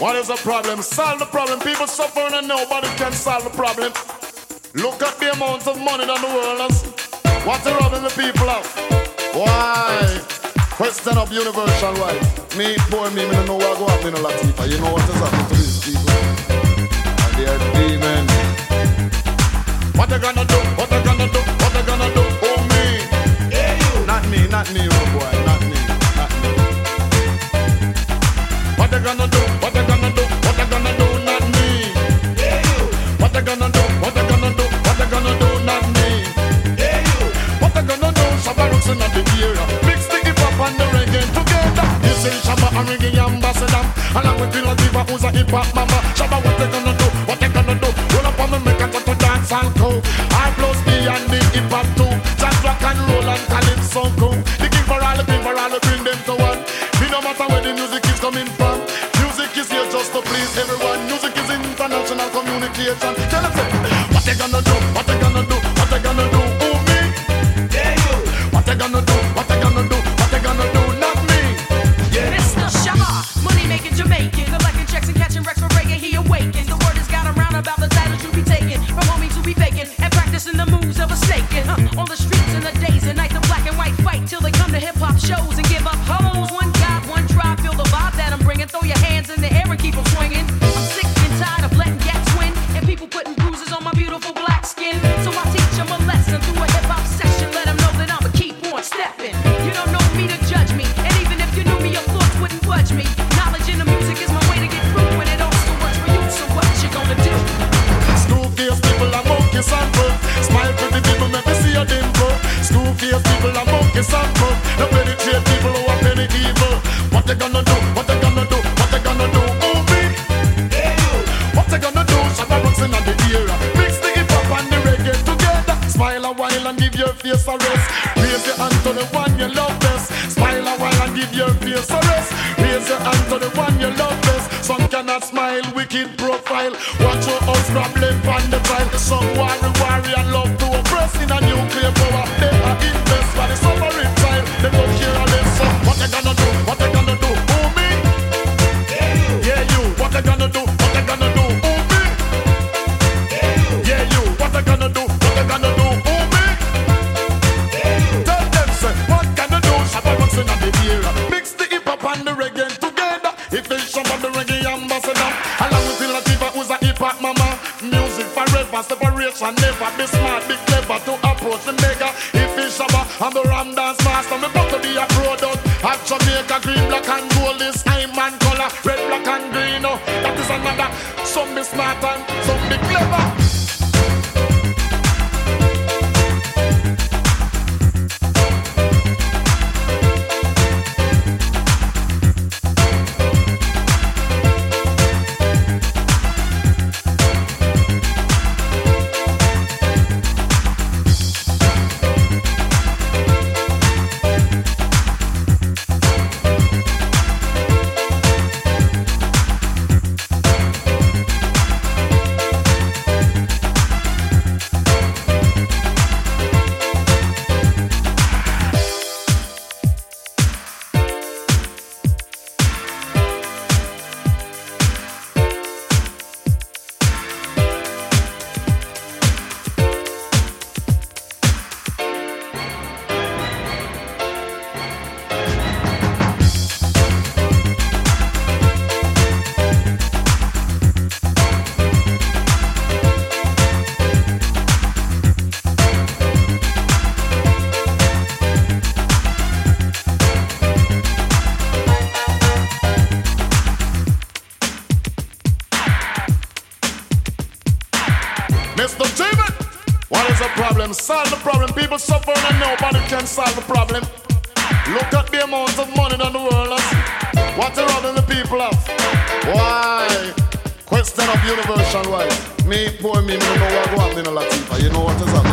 What is the problem? Solve the problem. People suffering and nobody can solve the problem. Look at the amount of money that the world has. What's the robbing the people of? Why? Question of universal right. Me, poor me, me don't know what go up in Latifa. You know what is happening to these people? And they are demons. What they gonna do? What they gonna do? What they gonna do? Along with Dilla Diva, who's a hip hop mama. Shabba, what they gonna do? What they gonna do? Roll up on me, make a go to dance and cool. I me and the hip hop too. Jazz rock and roll and calypso cool. The king for all, the king for all, bring them to one. Me no matter where the music is coming from. Music is here just to please everyone. Music is international communication. Tell them, face a rest. Raise your hand to the one you love best. Smile a while and give your face a rest. Raise your hand to the one you love best. Some cannot smile, wicked profile. Watch your house problem on the trial. Some worry, worry and love to oppress in a nuclear power. Forever, separation never. Be smart, be clever to approach the mega. If it's Shabba, I'm the Ram Dance Master. Me about to be a product. Have Jamaica green, black and problem? Solve the problem. People suffering and nobody can solve the problem. Look at the amount of money that the world has. What's the robbing the people of? Why? Question of universal right. Me, poor me, me don't know what go on in a Latifa. You know what is happening?